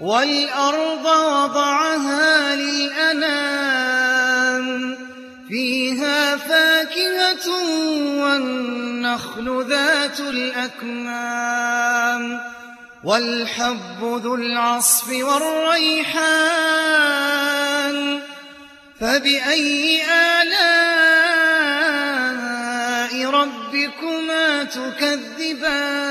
والأرض وضعها للأنام فيها فاكهة والنخل ذات الأكمام والحب ذو العصف والريحان. فبأي آلاء ربكما تكذبان؟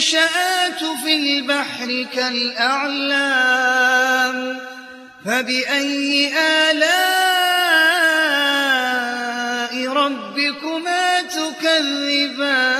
المنشآت في البحر كالأعلام فبأي آلاء ربكما تكذبان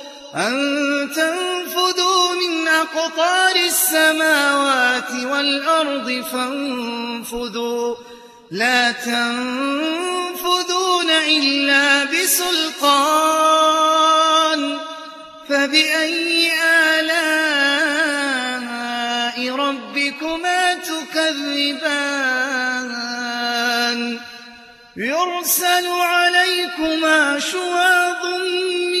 أن تنفذوا من أقطار السماوات والأرض فانفذوا. لا تنفذون إلا بسلطان. فبأي آلاء ربكما تكذبان؟ يرسل عليكما شواظ من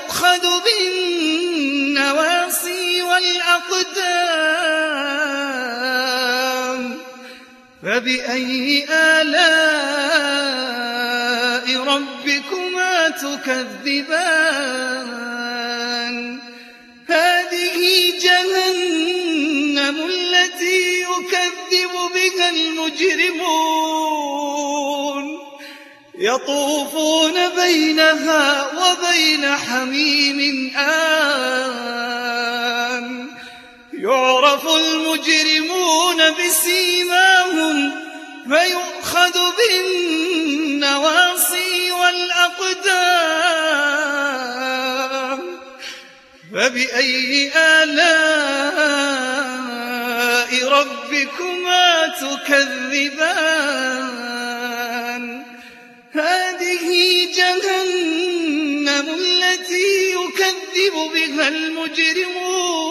والأقدام فبأي آلاء ربكما تكذبان؟ هذه جهنم التي يكذب بها المجرمون. يطوفون بينها وبين حميم آن. يعرف المجرمون بسيماهم فيؤخذ بالنواصي والأقدام فبأي آلاء ربكما تكذبان؟ هذه جهنم التي يكذب بها المجرمون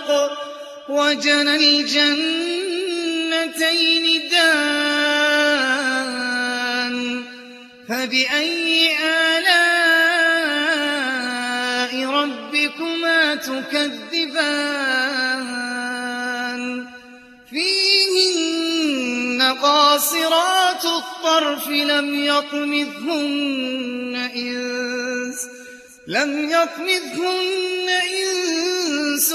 استبرق وجنى الجنتين دان فبأي آلاء ربكما تكذبان؟ فيهن قاصرات الطرف لم يطمثهن إنس لم يطمثهن إنس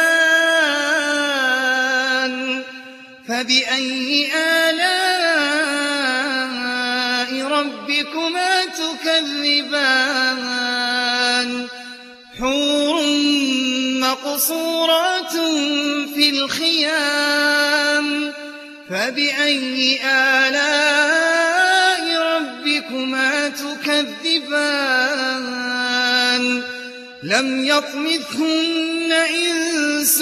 فبأي آلاء ربكما تكذبان؟ حور مقصورات في الخيام. فبأي آلاء ربكما تكذبان؟ لم يطمثهن إنس